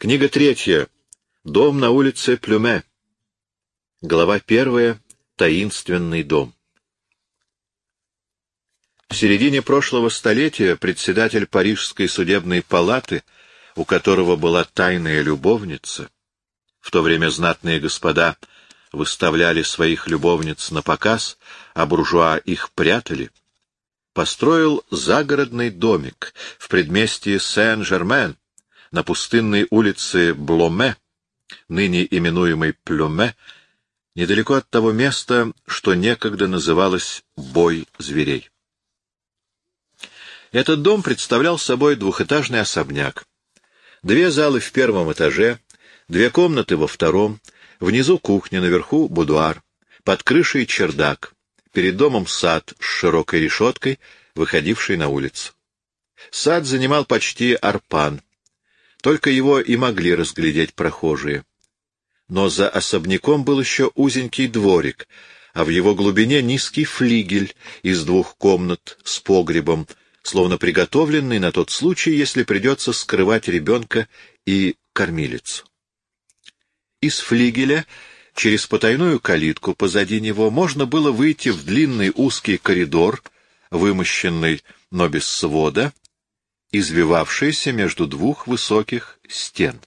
Книга третья. Дом на улице Плюме. Глава первая. Таинственный дом. В середине прошлого столетия председатель Парижской судебной палаты, у которого была тайная любовница, в то время знатные господа выставляли своих любовниц на показ, а буржуа их прятали, построил загородный домик в предместье Сен-Жермен, на пустынной улице Бломе, ныне именуемой Плюме, недалеко от того места, что некогда называлось «Бой зверей». Этот дом представлял собой двухэтажный особняк. Две залы в первом этаже, две комнаты во втором, внизу кухня, наверху будуар, под крышей чердак, перед домом сад с широкой решеткой, выходивший на улицу. Сад занимал почти арпан, только его и могли разглядеть прохожие. Но за особняком был еще узенький дворик, а в его глубине низкий флигель из двух комнат с погребом, словно приготовленный на тот случай, если придется скрывать ребенка и кормилицу. Из флигеля через потайную калитку позади него можно было выйти в длинный узкий коридор, вымощенный, но без свода, извивавшийся между двух высоких стен.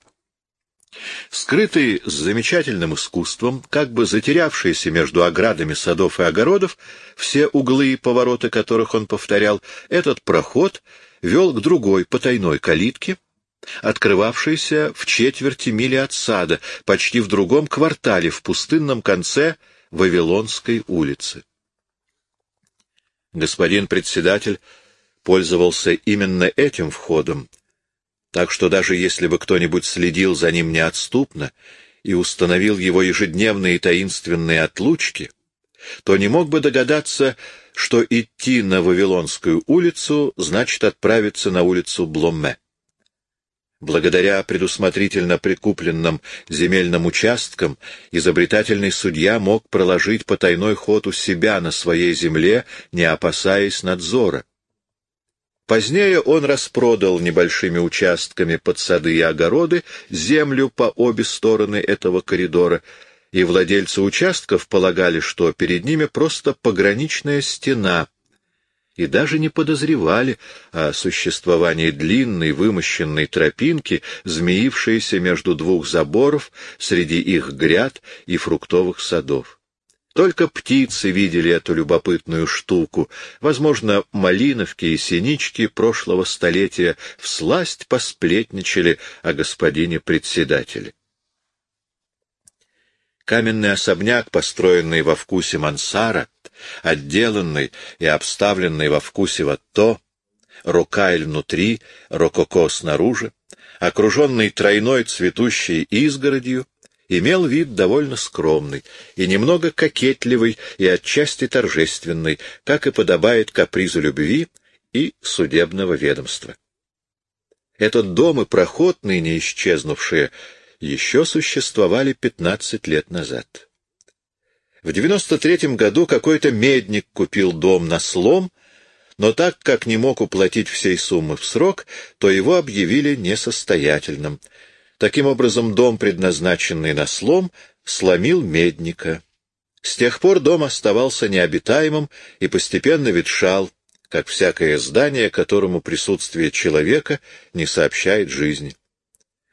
Скрытый с замечательным искусством, как бы затерявшийся между оградами садов и огородов, все углы и повороты которых он повторял, этот проход вел к другой потайной калитке, открывавшейся в четверти мили от сада, почти в другом квартале, в пустынном конце Вавилонской улицы. Господин председатель пользовался именно этим входом, так что даже если бы кто-нибудь следил за ним неотступно и установил его ежедневные таинственные отлучки, то не мог бы догадаться, что идти на Вавилонскую улицу значит отправиться на улицу Бломе. Благодаря предусмотрительно прикупленным земельным участкам изобретательный судья мог проложить потайной ход у себя на своей земле, не опасаясь надзора. Позднее он распродал небольшими участками под сады и огороды землю по обе стороны этого коридора, и владельцы участков полагали, что перед ними просто пограничная стена, и даже не подозревали о существовании длинной вымощенной тропинки, змеившейся между двух заборов среди их гряд и фруктовых садов. Только птицы видели эту любопытную штуку. Возможно, малиновки и синички прошлого столетия всласть посплетничали о господине председателе. Каменный особняк, построенный во вкусе мансара, отделанный и обставленный во вкусе ватто, рокайль внутри, рококо снаружи, окруженный тройной цветущей изгородью, имел вид довольно скромный и немного кокетливый и отчасти торжественный, как и подобает капризу любви и судебного ведомства. Этот дом и проход, ныне исчезнувшие, еще существовали пятнадцать лет назад. В девяносто третьем году какой-то медник купил дом на слом, но так как не мог уплатить всей суммы в срок, то его объявили несостоятельным — Таким образом, дом, предназначенный на слом, сломил медника. С тех пор дом оставался необитаемым и постепенно ветшал, как всякое здание, которому присутствие человека не сообщает жизни.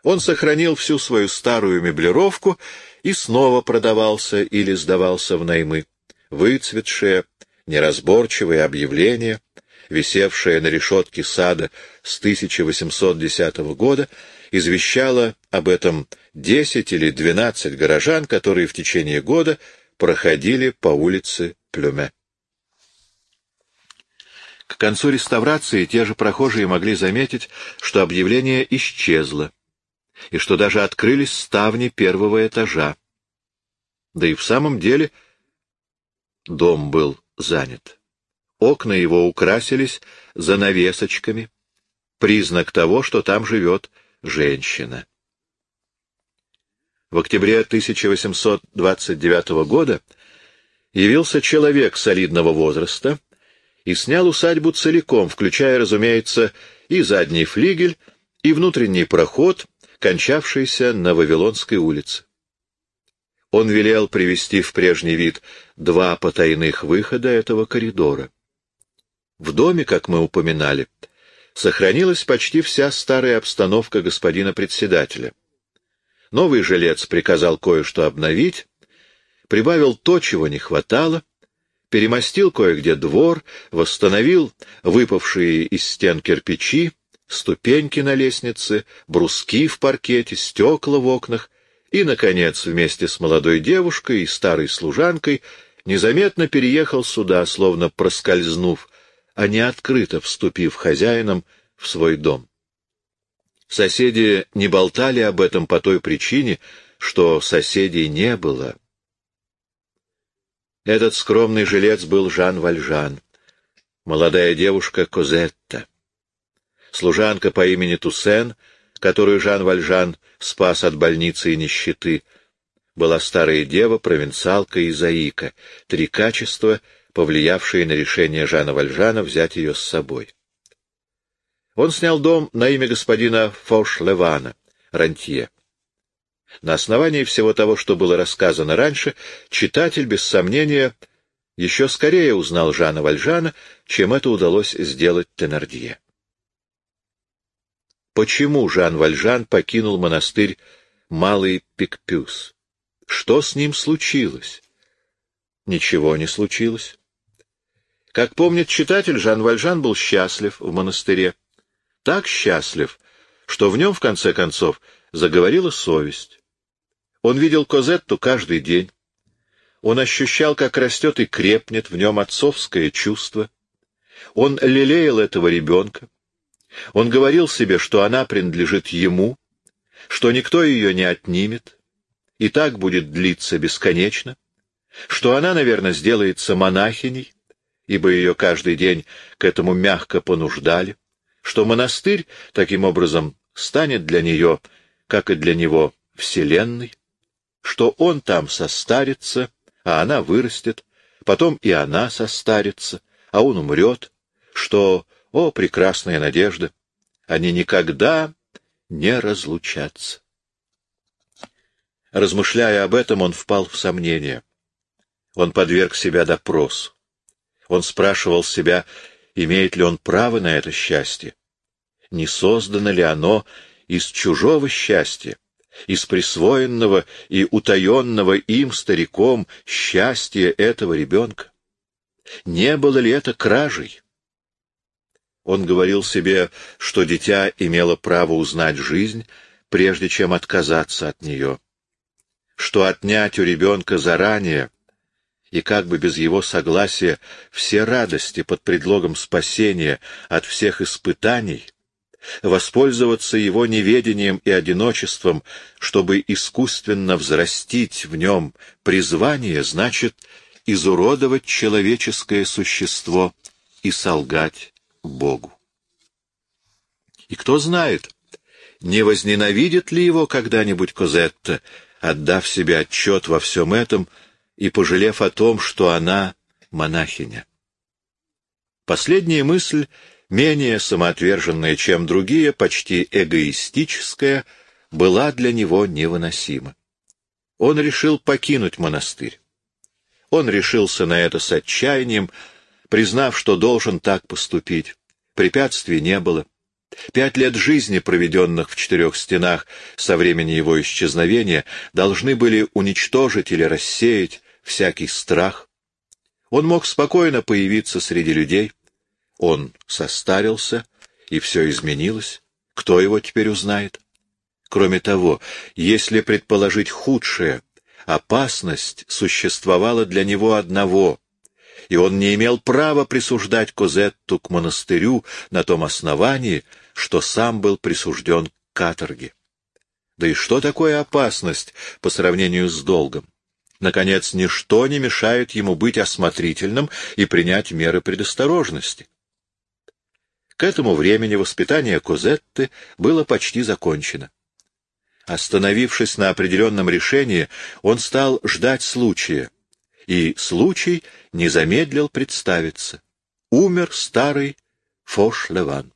Он сохранил всю свою старую меблировку и снова продавался или сдавался в наймы. Выцветшее, неразборчивое объявление, висевшее на решетке сада с 1810 года, извещало об этом десять или двенадцать горожан, которые в течение года проходили по улице Плюме. К концу реставрации те же прохожие могли заметить, что объявление исчезло, и что даже открылись ставни первого этажа. Да и в самом деле дом был занят. Окна его украсились занавесочками, признак того, что там живет женщина. В октябре 1829 года явился человек солидного возраста и снял усадьбу целиком, включая, разумеется, и задний флигель, и внутренний проход, кончавшийся на Вавилонской улице. Он велел привести в прежний вид два потайных выхода этого коридора. В доме, как мы упоминали, сохранилась почти вся старая обстановка господина председателя. Новый жилец приказал кое-что обновить, прибавил то, чего не хватало, перемостил кое-где двор, восстановил выпавшие из стен кирпичи, ступеньки на лестнице, бруски в паркете, стекла в окнах и, наконец, вместе с молодой девушкой и старой служанкой незаметно переехал сюда, словно проскользнув, а не открыто вступив хозяином в свой дом. Соседи не болтали об этом по той причине, что соседей не было. Этот скромный жилец был Жан Вальжан, молодая девушка Козетта. Служанка по имени Туссен, которую Жан Вальжан спас от больницы и нищеты, была старая дева, провинциалка и заика, три качества, повлиявшие на решение Жана Вальжана взять ее с собой. Он снял дом на имя господина Фош-Левана, рантье. На основании всего того, что было рассказано раньше, читатель, без сомнения, еще скорее узнал Жана Вальжана, чем это удалось сделать Тенардье. Почему Жан Вальжан покинул монастырь Малый Пикпюс? Что с ним случилось? Ничего не случилось. Как помнит читатель, Жан Вальжан был счастлив в монастыре. Так счастлив, что в нем, в конце концов, заговорила совесть. Он видел Козетту каждый день. Он ощущал, как растет и крепнет в нем отцовское чувство. Он лелеял этого ребенка. Он говорил себе, что она принадлежит ему, что никто ее не отнимет, и так будет длиться бесконечно, что она, наверное, сделается монахиней, ибо ее каждый день к этому мягко понуждали, что монастырь, таким образом, станет для нее, как и для него, вселенной, что он там состарится, а она вырастет, потом и она состарится, а он умрет, что, о, прекрасная надежда, они никогда не разлучатся. Размышляя об этом, он впал в сомнение. Он подверг себя допросу. Он спрашивал себя, имеет ли он право на это счастье, не создано ли оно из чужого счастья, из присвоенного и утаенного им стариком счастья этого ребенка? Не было ли это кражей? Он говорил себе, что дитя имело право узнать жизнь, прежде чем отказаться от нее, что отнять у ребенка заранее и как бы без его согласия все радости под предлогом спасения от всех испытаний — воспользоваться его неведением и одиночеством, чтобы искусственно взрастить в нем призвание, значит изуродовать человеческое существо и солгать Богу. И кто знает, не возненавидит ли его когда-нибудь Козетта, отдав себе отчет во всем этом и пожалев о том, что она монахиня. Последняя мысль менее самоотверженная, чем другие, почти эгоистическая, была для него невыносима. Он решил покинуть монастырь. Он решился на это с отчаянием, признав, что должен так поступить. Препятствий не было. Пять лет жизни, проведенных в четырех стенах со времени его исчезновения, должны были уничтожить или рассеять всякий страх. Он мог спокойно появиться среди людей, он состарился, и все изменилось. Кто его теперь узнает? Кроме того, если предположить худшее, опасность существовала для него одного, и он не имел права присуждать Козетту к монастырю на том основании, что сам был присужден к каторге. Да и что такое опасность по сравнению с долгом? Наконец, ничто не мешает ему быть осмотрительным и принять меры предосторожности. К этому времени воспитание Козетты было почти закончено. Остановившись на определенном решении, он стал ждать случая, и случай не замедлил представиться. Умер старый Фош-Леван.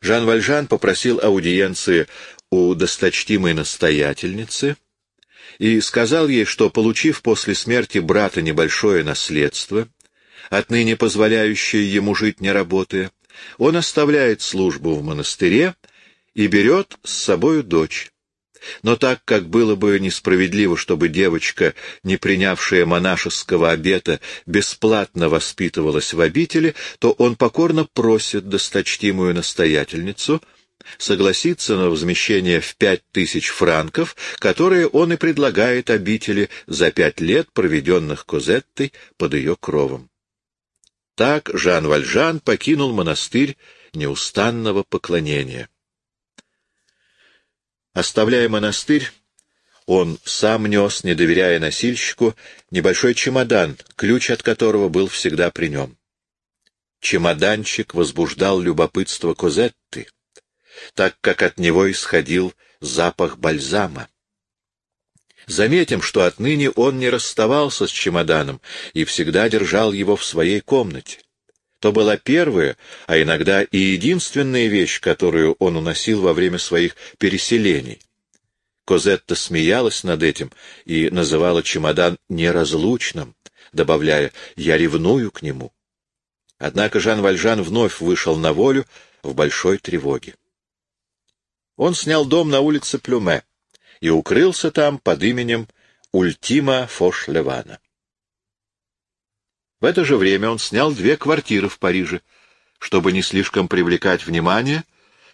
Жан Вальжан попросил аудиенции у досточтимой настоятельницы и сказал ей, что, получив после смерти брата небольшое наследство, отныне позволяющее ему жить не работая, он оставляет службу в монастыре и берет с собою дочь. Но так как было бы несправедливо, чтобы девочка, не принявшая монашеского обета, бесплатно воспитывалась в обители, то он покорно просит досточтимую настоятельницу согласиться на возмещение в пять тысяч франков, которые он и предлагает обители за пять лет, проведенных Козеттой под ее кровом. Так Жан Вальжан покинул монастырь неустанного поклонения. Оставляя монастырь, он сам нес, не доверяя носильщику, небольшой чемодан, ключ от которого был всегда при нем. Чемоданчик возбуждал любопытство Козетты, так как от него исходил запах бальзама. Заметим, что отныне он не расставался с чемоданом и всегда держал его в своей комнате. То была первая, а иногда и единственная вещь, которую он уносил во время своих переселений. Козетта смеялась над этим и называла чемодан неразлучным, добавляя «я ревную к нему». Однако Жан Вальжан вновь вышел на волю в большой тревоге. Он снял дом на улице Плюме и укрылся там под именем Ультима Фошлевана. В это же время он снял две квартиры в Париже, чтобы не слишком привлекать внимание,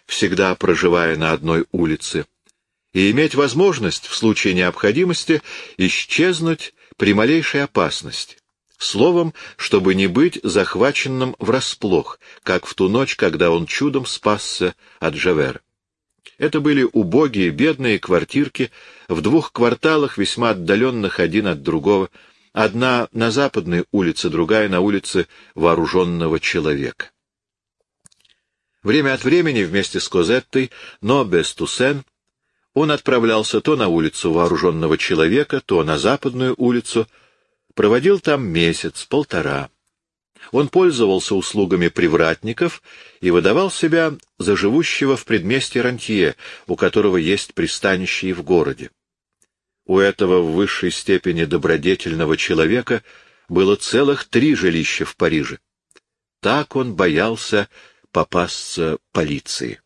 всегда проживая на одной улице, и иметь возможность в случае необходимости исчезнуть при малейшей опасности. Словом, чтобы не быть захваченным врасплох, как в ту ночь, когда он чудом спасся от Жавера. Это были убогие, бедные квартирки в двух кварталах, весьма отдаленных один от другого, Одна на западной улице, другая на улице вооруженного человека. Время от времени вместе с Козеттой, но без Туссен, он отправлялся то на улицу вооруженного человека, то на западную улицу, проводил там месяц, полтора. Он пользовался услугами привратников и выдавал себя за живущего в предместье рантье, у которого есть пристанище и в городе. У этого в высшей степени добродетельного человека было целых три жилища в Париже. Так он боялся попасться полиции.